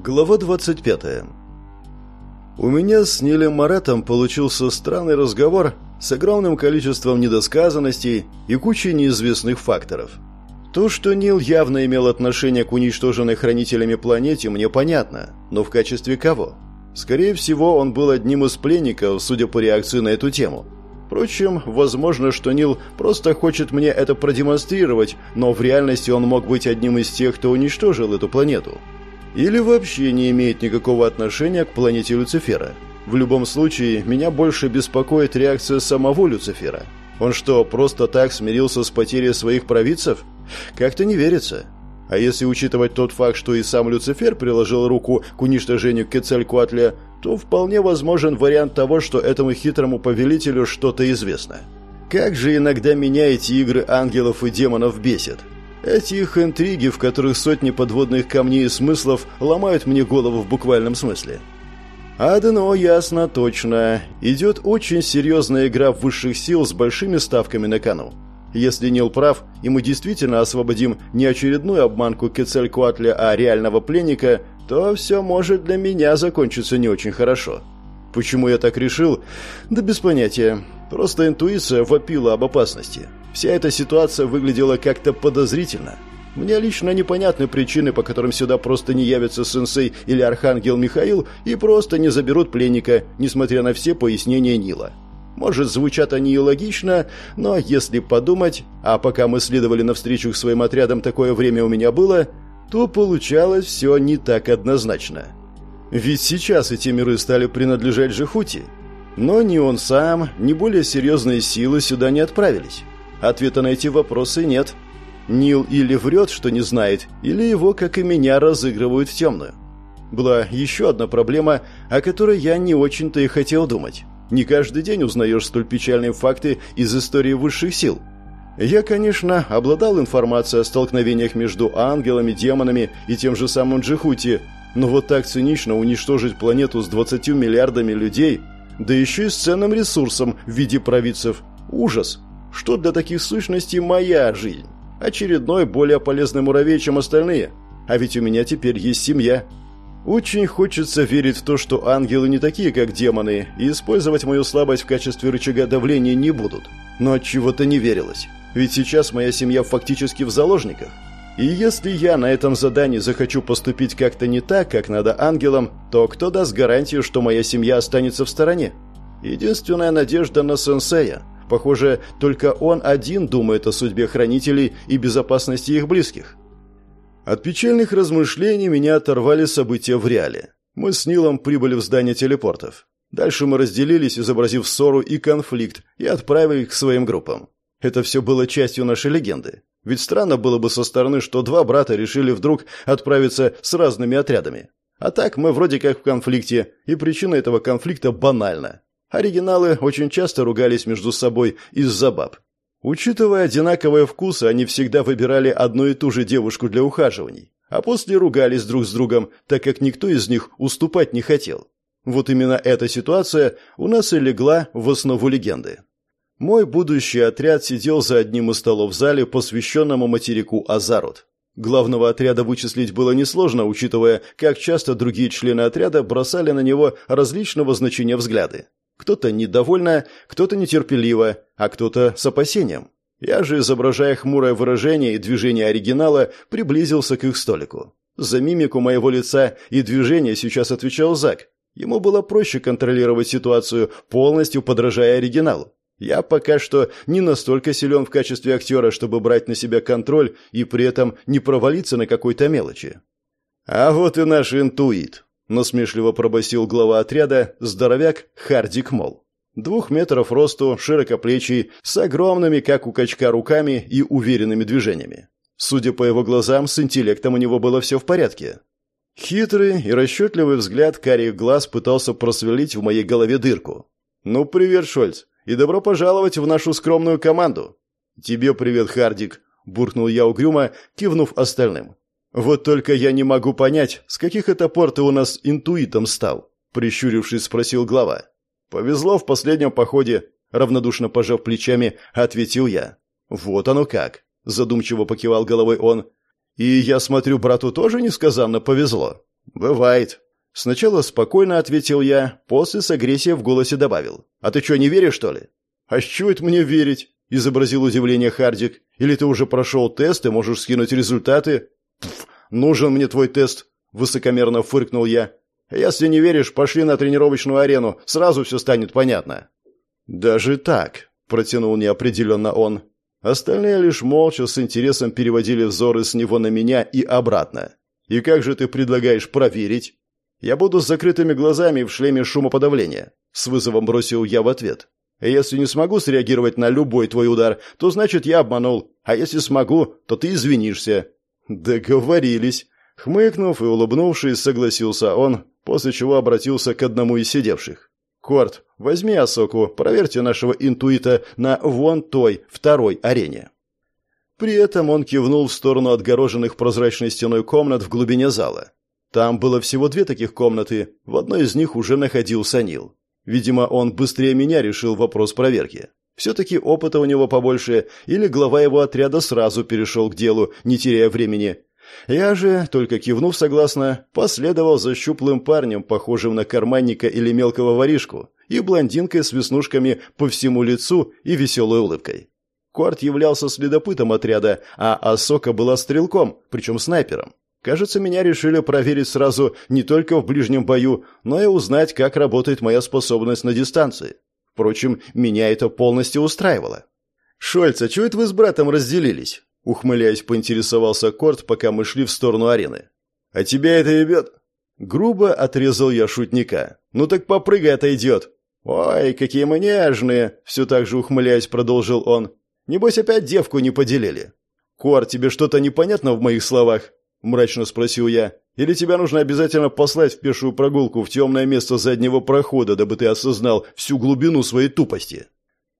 Глава 25. У меня с Нилем Маратом получился странный разговор с огромным количеством недосказанностей и кучей неизвестных факторов. То, что Нил явно имел отношение к уничтоженной хранителями планете, мне понятно, но в качестве кого? Скорее всего, он был одним из пленников, судя по реакции на эту тему. Впрочем, возможно, что Нил просто хочет мне это продемонстрировать, но в реальности он мог быть одним из тех, кто уничтожил эту планету. Или вообще не имеет никакого отношения к планете Люцифера. В любом случае, меня больше беспокоит реакция самого Люцифера. Он что, просто так смирился с потерей своих провидцев? Как-то не верится. А если учитывать тот факт, что и сам Люцифер приложил руку к уничтожению Кецалькуатля, то вполне возможен вариант того, что этому хитрому повелителю что-то известно. Как же иногда меня эти игры ангелов и демонов бесят. Эти их интриги, в которых сотни подводных камней и смыслов ломают мне голову в буквальном смысле. Одно ясно точно. Идет очень серьезная игра высших сил с большими ставками на кону. Если Нил прав, и мы действительно освободим не очередную обманку Кецалькуатля, а реального пленника, то все может для меня закончиться не очень хорошо. Почему я так решил? Да без понятия. Просто интуиция вопила об опасности. Вся эта ситуация выглядела как-то подозрительно. Мне лично непонятны причины, по которым сюда просто не явятся сенсей или архангел Михаил и просто не заберут пленника, несмотря на все пояснения Нила. Может, звучат они и логично, но если подумать, а пока мы следовали навстречу к своим отрядам такое время у меня было, то получалось все не так однозначно. Ведь сейчас эти миры стали принадлежать Жихути. Но ни он сам, ни более серьезные силы сюда не отправились. Ответа на эти вопросы нет. Нил или врет, что не знает, или его, как и меня, разыгрывают в темную. Была еще одна проблема, о которой я не очень-то и хотел думать. Не каждый день узнаешь столь печальные факты из истории высших сил. Я, конечно, обладал информацией о столкновениях между ангелами, демонами и тем же самым Джихути, но вот так цинично уничтожить планету с 20 миллиардами людей, да еще и с ценным ресурсом в виде провидцев – ужас. Что для таких сущностей моя жизнь? Очередной более полезный муравей, чем остальные. А ведь у меня теперь есть семья. Очень хочется верить в то, что ангелы не такие, как демоны, и использовать мою слабость в качестве рычага давления не будут. Но от чего-то не верилось. Ведь сейчас моя семья фактически в заложниках. И если я на этом задании захочу поступить как-то не так, как надо ангелам, то кто даст гарантию, что моя семья останется в стороне? Единственная надежда на сенсея – Похоже, только он один думает о судьбе хранителей и безопасности их близких. От печальных размышлений меня оторвали события в реале. Мы с Нилом прибыли в здание телепортов. Дальше мы разделились, изобразив ссору и конфликт, и отправились к своим группам. Это все было частью нашей легенды. Ведь странно было бы со стороны, что два брата решили вдруг отправиться с разными отрядами. А так мы вроде как в конфликте, и причина этого конфликта банальна. Оригиналы очень часто ругались между собой из-за баб. Учитывая одинаковые вкусы, они всегда выбирали одну и ту же девушку для ухаживаний, а после ругались друг с другом, так как никто из них уступать не хотел. Вот именно эта ситуация у нас и легла в основу легенды. Мой будущий отряд сидел за одним из столов в зале, посвященному материку Азарот. Главного отряда вычислить было несложно, учитывая, как часто другие члены отряда бросали на него различного значения взгляды. Кто-то недовольно, кто-то нетерпеливо, а кто-то с опасением. Я же, изображая хмурое выражение и движение оригинала, приблизился к их столику. За мимику моего лица и движения сейчас отвечал Зак. Ему было проще контролировать ситуацию, полностью подражая оригиналу. Я пока что не настолько силен в качестве актера, чтобы брать на себя контроль и при этом не провалиться на какой-то мелочи. А вот и наш интуит насмешливо пробасил глава отряда здоровяк Хардик Мол. Двух метров росту, широкоплечий, с огромными, как у качка, руками и уверенными движениями. Судя по его глазам, с интеллектом у него было все в порядке. Хитрый и расчетливый взгляд карих глаз пытался просверлить в моей голове дырку. «Ну, привет, Шольц, и добро пожаловать в нашу скромную команду!» «Тебе привет, Хардик!» – буркнул я угрюмо, кивнув остальным. «Вот только я не могу понять, с каких это пор ты у нас интуитом стал?» Прищурившись, спросил глава. «Повезло в последнем походе», равнодушно пожав плечами, ответил я. «Вот оно как», задумчиво покивал головой он. «И я смотрю, брату тоже несказанно повезло». «Бывает». Сначала спокойно ответил я, после с агрессией в голосе добавил. «А ты что, не веришь, что ли?» «А с чего это мне верить?» – изобразил удивление Хардик. «Или ты уже прошел тест и можешь скинуть результаты?» «Пф, нужен мне твой тест», – высокомерно фыркнул я. «Если не веришь, пошли на тренировочную арену, сразу все станет понятно». «Даже так», – протянул неопределенно он. Остальные лишь молча с интересом переводили взоры с него на меня и обратно. «И как же ты предлагаешь проверить?» «Я буду с закрытыми глазами в шлеме шумоподавления», – с вызовом бросил я в ответ. «Если не смогу среагировать на любой твой удар, то значит я обманул, а если смогу, то ты извинишься». «Договорились». Хмыкнув и улыбнувшись, согласился он, после чего обратился к одному из сидевших. «Корт, возьми Асоку, проверьте нашего интуита на вон той, второй арене». При этом он кивнул в сторону отгороженных прозрачной стеной комнат в глубине зала. Там было всего две таких комнаты, в одной из них уже находился Нил. Видимо, он быстрее меня решил вопрос проверки. Все-таки опыта у него побольше, или глава его отряда сразу перешел к делу, не теряя времени. Я же, только кивнув согласно, последовал за щуплым парнем, похожим на карманника или мелкого воришку, и блондинкой с веснушками по всему лицу и веселой улыбкой. Корт являлся следопытом отряда, а Асока была стрелком, причем снайпером. Кажется, меня решили проверить сразу не только в ближнем бою, но и узнать, как работает моя способность на дистанции. Впрочем, меня это полностью устраивало. «Шольц, а чего это вы с братом разделились?» Ухмыляясь, поинтересовался Корт, пока мы шли в сторону арены. «А тебя это ебет?» Грубо отрезал я шутника. «Ну так попрыгай, отойдет!» «Ой, какие мы нежные!» Все так же ухмыляясь, продолжил он. «Небось, опять девку не поделили». «Кор, тебе что-то непонятно в моих словах?» Мрачно спросил я. «Или тебя нужно обязательно послать в пешую прогулку в темное место заднего прохода, дабы ты осознал всю глубину своей тупости?»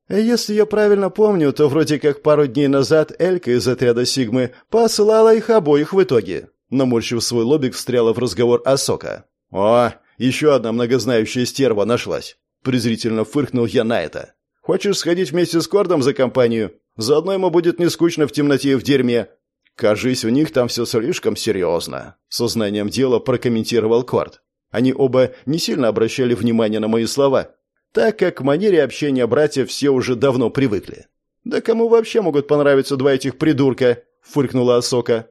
Если я правильно помню, то вроде как пару дней назад Элька из отряда Сигмы посылала их обоих в итоге. Наморщив свой лобик, встряла в разговор Асока. «О, еще одна многознающая стерва нашлась!» Презрительно фыркнул я на это. «Хочешь сходить вместе с Кордом за компанию? Заодно ему будет не скучно в темноте и в дерьме. Кажись, у них там все слишком серьезно», — сознанием дела прокомментировал Корд. Они оба не сильно обращали внимание на мои слова, так как к манере общения братьев все уже давно привыкли. «Да кому вообще могут понравиться два этих придурка?» — фыркнула Асока.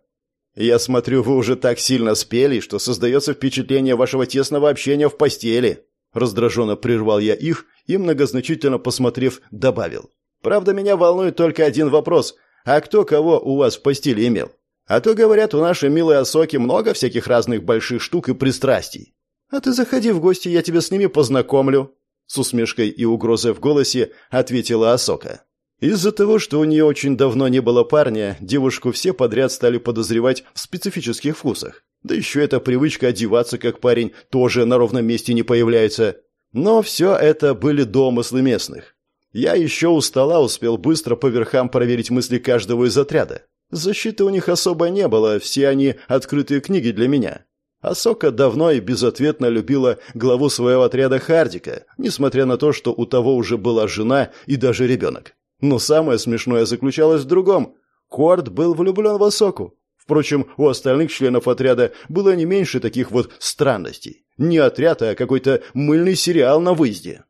«Я смотрю, вы уже так сильно спели, что создается впечатление вашего тесного общения в постели». Раздраженно прервал я их и, многозначительно посмотрев, добавил. «Правда, меня волнует только один вопрос. А кто кого у вас в постели имел? А то, говорят, у нашей милой Асоки много всяких разных больших штук и пристрастий. А ты заходи в гости, я тебя с ними познакомлю», с усмешкой и угрозой в голосе ответила Асока. Из-за того, что у нее очень давно не было парня, девушку все подряд стали подозревать в специфических вкусах. Да еще эта привычка одеваться как парень тоже на ровном месте не появляется. Но все это были домыслы местных. Я еще у стола успел быстро по верхам проверить мысли каждого из отряда. Защиты у них особо не было, все они открытые книги для меня. Асока давно и безответно любила главу своего отряда Хардика, несмотря на то, что у того уже была жена и даже ребенок. Но самое смешное заключалось в другом. Корд был влюблен в Асоку. Впрочем, у остальных членов отряда было не меньше таких вот странностей. Не отряд, а какой-то мыльный сериал на выезде.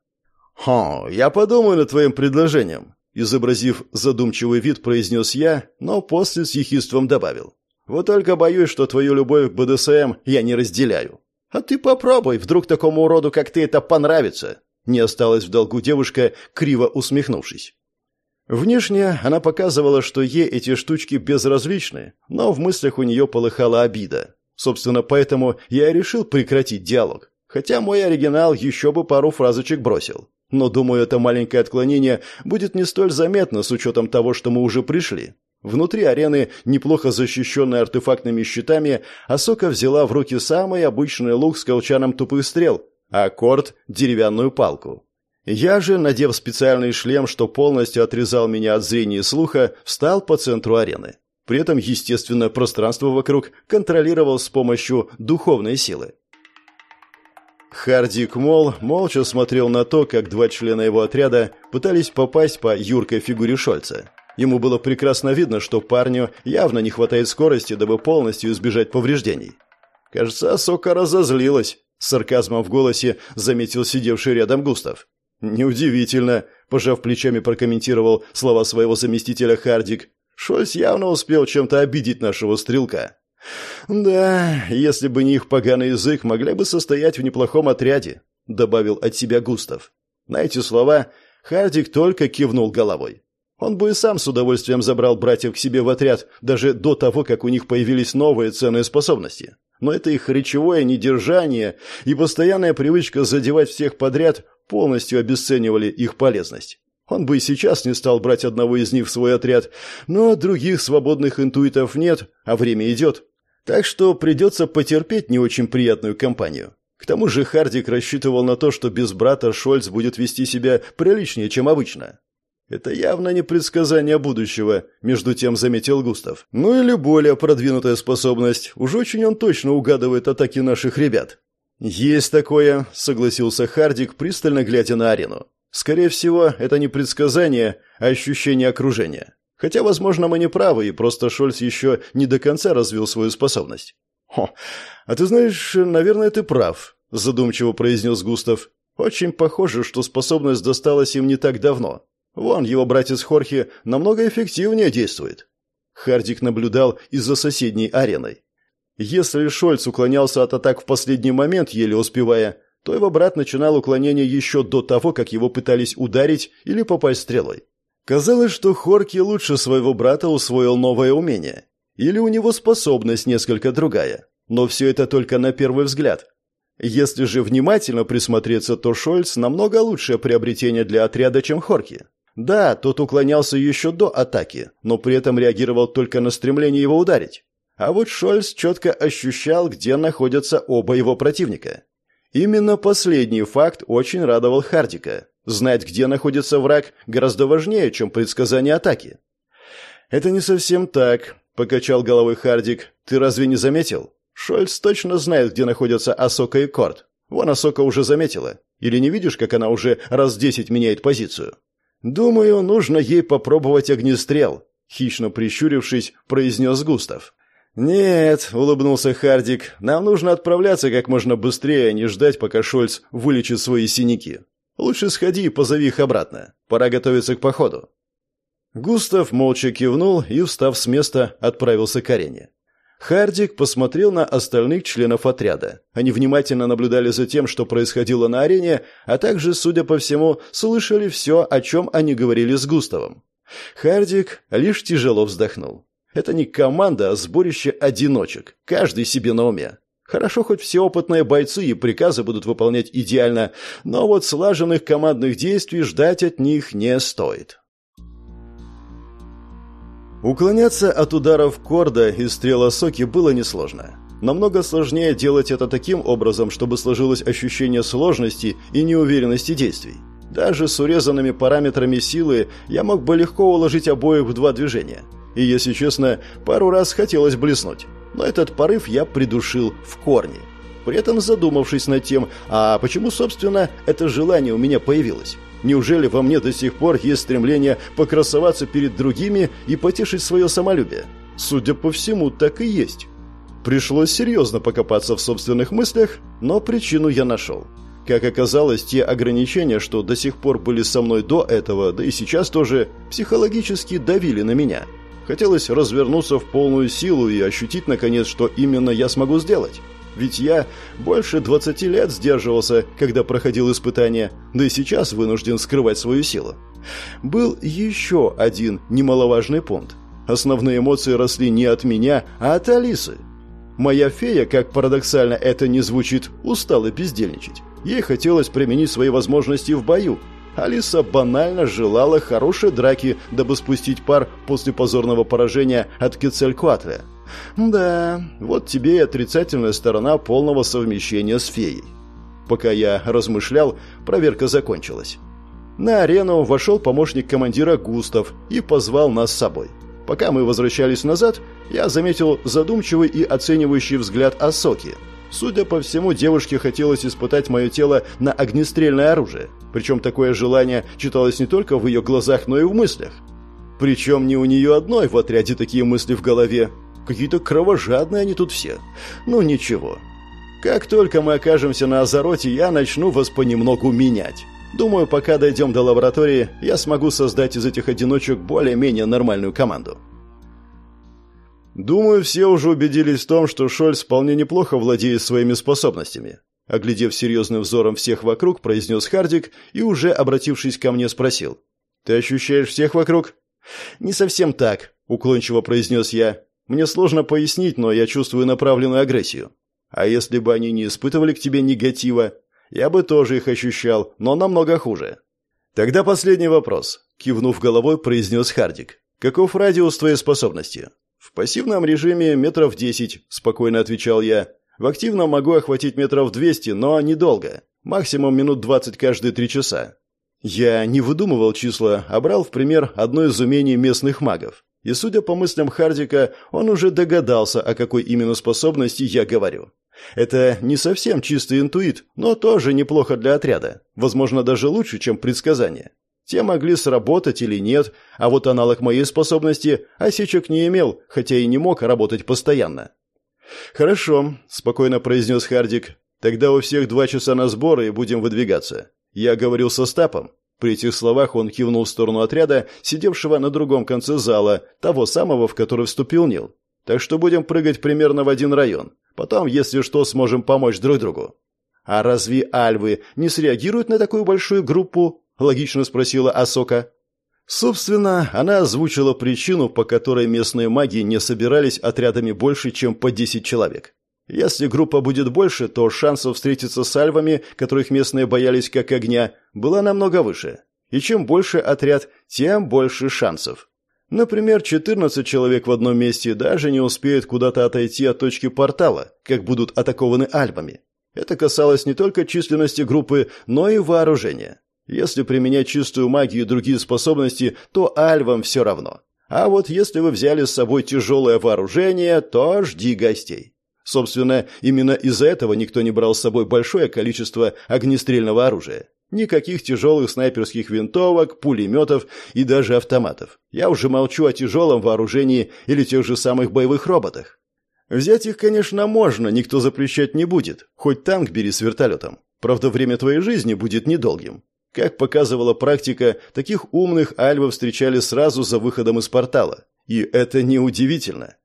«Хо, я подумаю над твоим предложением», — изобразив задумчивый вид, произнес я, но после с ехидством добавил. Вот только боюсь, что твою любовь к БДСМ я не разделяю. А ты попробуй, вдруг такому уроду, как ты, это понравится. Не осталась в долгу девушка, криво усмехнувшись. Внешне она показывала, что ей эти штучки безразличны, но в мыслях у нее полыхала обида. Собственно, поэтому я и решил прекратить диалог. Хотя мой оригинал еще бы пару фразочек бросил. Но, думаю, это маленькое отклонение будет не столь заметно с учетом того, что мы уже пришли. Внутри арены, неплохо защищенной артефактными щитами, Асока взяла в руки самый обычный лук с колчаном тупых стрел, а Корт — деревянную палку. Я же, надев специальный шлем, что полностью отрезал меня от зрения и слуха, встал по центру арены. При этом, естественно, пространство вокруг контролировал с помощью духовной силы. Хардик Мол молча смотрел на то, как два члена его отряда пытались попасть по юркой фигуре Шольца. Ему было прекрасно видно, что парню явно не хватает скорости, дабы полностью избежать повреждений. Кажется, Асока разозлилась. С сарказмом в голосе заметил сидевший рядом Густав. «Неудивительно», – пожав плечами, прокомментировал слова своего заместителя Хардик. «Шольц явно успел чем-то обидеть нашего стрелка». «Да, если бы не их поганый язык, могли бы состоять в неплохом отряде», – добавил от себя Густав. На эти слова Хардик только кивнул головой. Он бы и сам с удовольствием забрал братьев к себе в отряд, даже до того, как у них появились новые ценные способности. Но это их речевое недержание и постоянная привычка задевать всех подряд полностью обесценивали их полезность. Он бы и сейчас не стал брать одного из них в свой отряд, но других свободных интуитов нет, а время идет. Так что придется потерпеть не очень приятную компанию. К тому же Хардик рассчитывал на то, что без брата Шольц будет вести себя приличнее, чем обычно. Это явно не предсказание будущего, между тем заметил Густав. Ну или более продвинутая способность. Уж очень он точно угадывает атаки наших ребят. Есть такое, согласился Хардик, пристально глядя на арену. Скорее всего, это не предсказание, а ощущение окружения. Хотя, возможно, мы не правы, и просто Шольц еще не до конца развил свою способность. «Хо, а ты знаешь, наверное, ты прав», – задумчиво произнес Густав. «Очень похоже, что способность досталась им не так давно. Вон, его братец Хорхе намного эффективнее действует. Хардик наблюдал из-за соседней ареной. Если Шольц уклонялся от атак в последний момент, еле успевая, то его брат начинал уклонение еще до того, как его пытались ударить или попасть стрелой. Казалось, что Хорки лучше своего брата усвоил новое умение. Или у него способность несколько другая. Но все это только на первый взгляд. Если же внимательно присмотреться, то Шольц намного лучшее приобретение для отряда, чем Хорки. Да, тот уклонялся еще до атаки, но при этом реагировал только на стремление его ударить. А вот Шольц четко ощущал, где находятся оба его противника. Именно последний факт очень радовал Хардика. Знать, где находится враг, гораздо важнее, чем предсказание атаки. «Это не совсем так», — покачал головой Хардик. «Ты разве не заметил? Шольц точно знает, где находятся Асока и Корт. Вон Асока уже заметила. Или не видишь, как она уже раз десять меняет позицию?» «Думаю, нужно ей попробовать огнестрел», — хищно прищурившись, произнес Густав. «Нет», — улыбнулся Хардик, — «нам нужно отправляться как можно быстрее, а не ждать, пока Шольц вылечит свои синяки. Лучше сходи и позови их обратно. Пора готовиться к походу». Густав молча кивнул и, встав с места, отправился к арене. Хардик посмотрел на остальных членов отряда. Они внимательно наблюдали за тем, что происходило на арене, а также, судя по всему, слышали все, о чем они говорили с Густавом. Хардик лишь тяжело вздохнул. Это не команда, а сборище одиночек, каждый себе на уме. Хорошо, хоть все опытные бойцы и приказы будут выполнять идеально, но вот слаженных командных действий ждать от них не стоит. Уклоняться от ударов корда и стрела соки было несложно. Намного сложнее делать это таким образом, чтобы сложилось ощущение сложности и неуверенности действий. Даже с урезанными параметрами силы я мог бы легко уложить обоих в два движения. И, если честно, пару раз хотелось блеснуть. Но этот порыв я придушил в корне. При этом задумавшись над тем, а почему, собственно, это желание у меня появилось. Неужели во мне до сих пор есть стремление покрасоваться перед другими и потешить свое самолюбие? Судя по всему, так и есть. Пришлось серьезно покопаться в собственных мыслях, но причину я нашел. Как оказалось, те ограничения, что до сих пор были со мной до этого, да и сейчас тоже, психологически давили на меня. Хотелось развернуться в полную силу и ощутить, наконец, что именно я смогу сделать. Ведь я больше 20 лет сдерживался, когда проходил испытания, да и сейчас вынужден скрывать свою силу. Был еще один немаловажный пункт. Основные эмоции росли не от меня, а от Алисы. Моя фея, как парадоксально это не звучит, устала бездельничать. Ей хотелось применить свои возможности в бою. Алиса банально желала хорошей драки, дабы спустить пар после позорного поражения от Кецалькуатля. Да, вот тебе и отрицательная сторона полного совмещения с феей. Пока я размышлял, проверка закончилась. На арену вошел помощник командира Густав и позвал нас с собой. Пока мы возвращались назад, я заметил задумчивый и оценивающий взгляд Асоки. Судя по всему, девушке хотелось испытать мое тело на огнестрельное оружие. Причем такое желание читалось не только в ее глазах, но и в мыслях. Причем не у нее одной в отряде такие мысли в голове. Какие-то кровожадные они тут все. Ну ничего. Как только мы окажемся на Азароте, я начну вас понемногу менять. Думаю, пока дойдем до лаборатории, я смогу создать из этих одиночек более-менее нормальную команду. Думаю, все уже убедились в том, что Шольц вполне неплохо владеет своими способностями. Оглядев серьезным взором всех вокруг, произнес Хардик и, уже обратившись ко мне, спросил. «Ты ощущаешь всех вокруг?» «Не совсем так», — уклончиво произнес я. «Мне сложно пояснить, но я чувствую направленную агрессию. А если бы они не испытывали к тебе негатива, я бы тоже их ощущал, но намного хуже». «Тогда последний вопрос», — кивнув головой, произнес Хардик. «Каков радиус твоей способности?» «В пассивном режиме метров десять», — спокойно отвечал я. В активном могу охватить метров 200, но недолго. Максимум минут 20 каждые три часа. Я не выдумывал числа, а брал в пример одно из умений местных магов. И, судя по мыслям Хардика, он уже догадался, о какой именно способности я говорю. Это не совсем чистый интуит, но тоже неплохо для отряда. Возможно, даже лучше, чем предсказание. Те могли сработать или нет, а вот аналог моей способности осечек не имел, хотя и не мог работать постоянно. «Хорошо», — спокойно произнес Хардик. «Тогда у всех два часа на сборы и будем выдвигаться. Я говорил со Стапом». При этих словах он кивнул в сторону отряда, сидевшего на другом конце зала, того самого, в который вступил Нил. «Так что будем прыгать примерно в один район. Потом, если что, сможем помочь друг другу». «А разве альвы не среагируют на такую большую группу?» — логично спросила Асока. Собственно, она озвучила причину, по которой местные маги не собирались отрядами больше, чем по 10 человек. Если группа будет больше, то шансов встретиться с альвами, которых местные боялись как огня, было намного выше. И чем больше отряд, тем больше шансов. Например, 14 человек в одном месте даже не успеют куда-то отойти от точки портала, как будут атакованы альвами. Это касалось не только численности группы, но и вооружения. Если применять чистую магию и другие способности, то альвам все равно. А вот если вы взяли с собой тяжелое вооружение, то жди гостей. Собственно, именно из-за этого никто не брал с собой большое количество огнестрельного оружия. Никаких тяжелых снайперских винтовок, пулеметов и даже автоматов. Я уже молчу о тяжелом вооружении или тех же самых боевых роботах. Взять их, конечно, можно, никто запрещать не будет. Хоть танк бери с вертолетом. Правда, время твоей жизни будет недолгим. Как показывала практика, таких умных альвов встречали сразу за выходом из портала. И это неудивительно.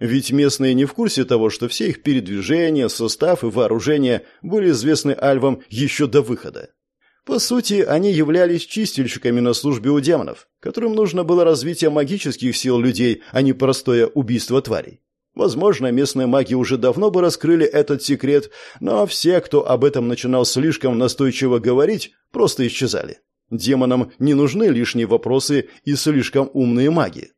Ведь местные не в курсе того, что все их передвижения, состав и вооружение были известны альвам еще до выхода. По сути, они являлись чистильщиками на службе у демонов, которым нужно было развитие магических сил людей, а не простое убийство тварей. Возможно, местные маги уже давно бы раскрыли этот секрет, но все, кто об этом начинал слишком настойчиво говорить, просто исчезали. Демонам не нужны лишние вопросы и слишком умные маги.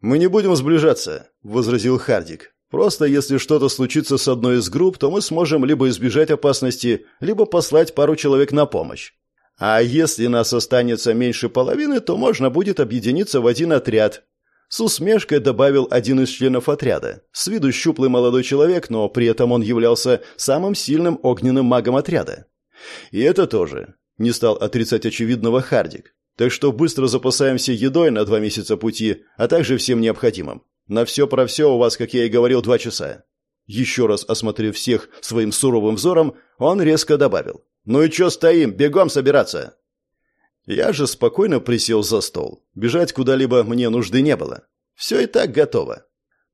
«Мы не будем сближаться», — возразил Хардик. «Просто если что-то случится с одной из групп, то мы сможем либо избежать опасности, либо послать пару человек на помощь. А если нас останется меньше половины, то можно будет объединиться в один отряд, с усмешкой добавил один из членов отряда. С виду щуплый молодой человек, но при этом он являлся самым сильным огненным магом отряда. И это тоже. Не стал отрицать очевидного Хардик. Так что быстро запасаемся едой на два месяца пути, а также всем необходимым. На все про все у вас, как я и говорил, два часа. Еще раз осмотрев всех своим суровым взором, он резко добавил. «Ну и чё стоим? Бегом собираться!» Я же спокойно присел за стол. Бежать куда-либо мне нужды не было. Все и так готово.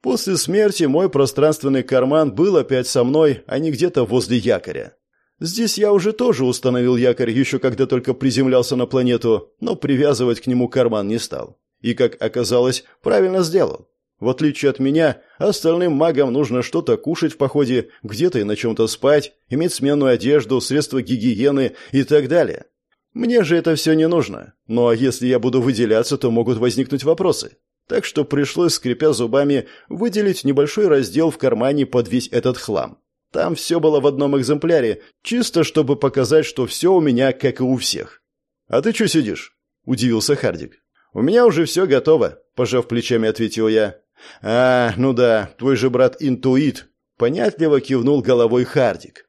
После смерти мой пространственный карман был опять со мной, а не где-то возле якоря. Здесь я уже тоже установил якорь, еще когда только приземлялся на планету, но привязывать к нему карман не стал. И, как оказалось, правильно сделал. В отличие от меня, остальным магам нужно что-то кушать в походе, где-то и на чем-то спать, иметь сменную одежду, средства гигиены и так далее. Мне же это все не нужно. Ну а если я буду выделяться, то могут возникнуть вопросы. Так что пришлось, скрипя зубами, выделить небольшой раздел в кармане под весь этот хлам. Там все было в одном экземпляре, чисто чтобы показать, что все у меня, как и у всех. «А ты что сидишь?» – удивился Хардик. «У меня уже все готово», – пожав плечами, ответил я. «А, ну да, твой же брат интуит», – понятливо кивнул головой Хардик.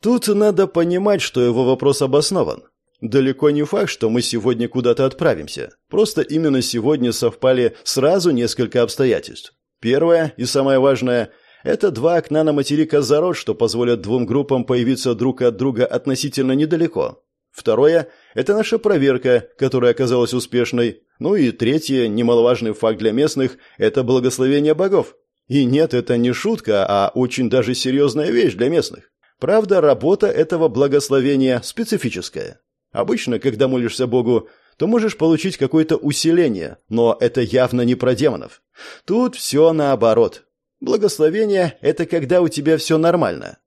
Тут надо понимать, что его вопрос обоснован. Далеко не факт, что мы сегодня куда-то отправимся. Просто именно сегодня совпали сразу несколько обстоятельств. Первое и самое важное – это два окна на материк Азарот, что позволят двум группам появиться друг от друга относительно недалеко. Второе – это наша проверка, которая оказалась успешной. Ну и третье, немаловажный факт для местных – это благословение богов. И нет, это не шутка, а очень даже серьезная вещь для местных. Правда, работа этого благословения специфическая. Обычно, когда молишься Богу, то можешь получить какое-то усиление, но это явно не про демонов. Тут все наоборот. Благословение – это когда у тебя все нормально.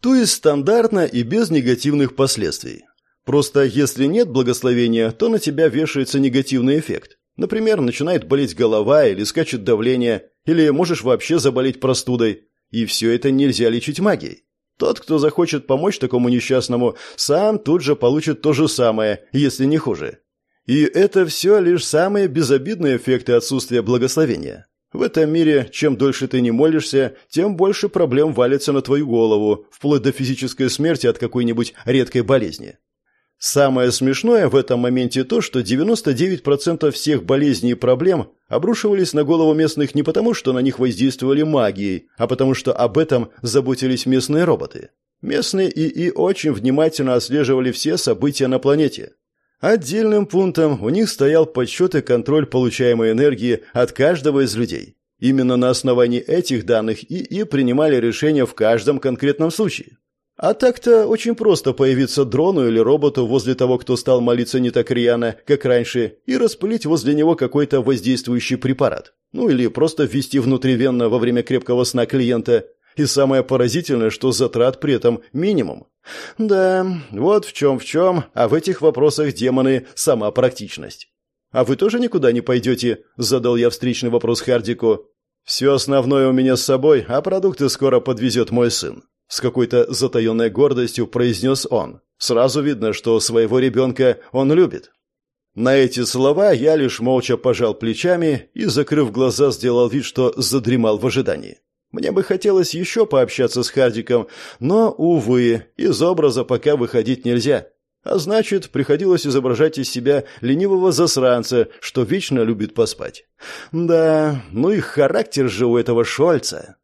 То есть стандартно и без негативных последствий. Просто если нет благословения, то на тебя вешается негативный эффект. Например, начинает болеть голова или скачет давление, или можешь вообще заболеть простудой. И все это нельзя лечить магией. Тот, кто захочет помочь такому несчастному, сам тут же получит то же самое, если не хуже. И это все лишь самые безобидные эффекты отсутствия благословения. В этом мире, чем дольше ты не молишься, тем больше проблем валится на твою голову, вплоть до физической смерти от какой-нибудь редкой болезни. Самое смешное в этом моменте то, что 99% всех болезней и проблем обрушивались на голову местных не потому, что на них воздействовали магией, а потому что об этом заботились местные роботы. Местные ИИ очень внимательно отслеживали все события на планете. Отдельным пунктом у них стоял подсчет и контроль получаемой энергии от каждого из людей. Именно на основании этих данных ИИ принимали решения в каждом конкретном случае. А так-то очень просто появиться дрону или роботу возле того, кто стал молиться не так рьяно, как раньше, и распылить возле него какой-то воздействующий препарат. Ну или просто ввести внутривенно во время крепкого сна клиента. И самое поразительное, что затрат при этом минимум. Да, вот в чем в чем, а в этих вопросах демоны – сама практичность. «А вы тоже никуда не пойдете?» – задал я встречный вопрос Хардику. «Все основное у меня с собой, а продукты скоро подвезет мой сын. С какой-то затаенной гордостью произнес он. Сразу видно, что своего ребенка он любит. На эти слова я лишь молча пожал плечами и, закрыв глаза, сделал вид, что задремал в ожидании. Мне бы хотелось еще пообщаться с Хардиком, но, увы, из образа пока выходить нельзя. А значит, приходилось изображать из себя ленивого засранца, что вечно любит поспать. Да, ну и характер же у этого Шольца.